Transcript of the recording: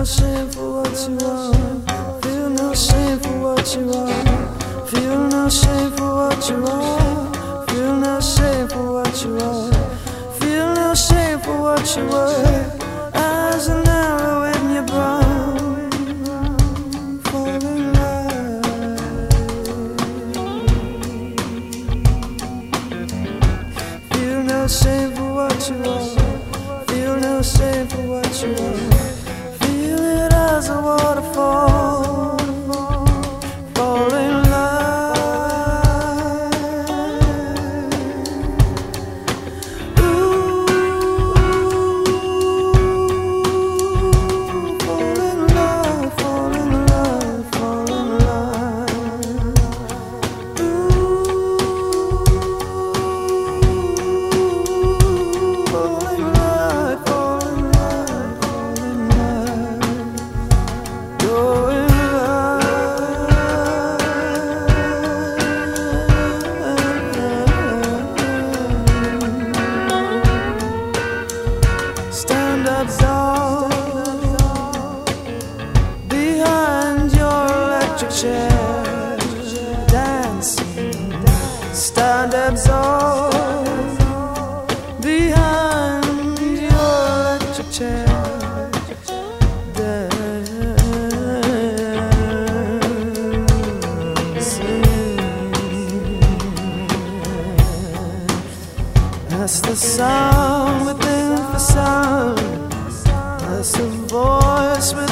no shame for what you are. Feel no shame for what you are. Feel no shame for what you are. Feel no shame for what you are. Feel no shame for what you. Eyes are narrow you're in love. Feel no shame for what you are. Feel no shame for what you are. It That's the sound within the sound. That's the voice within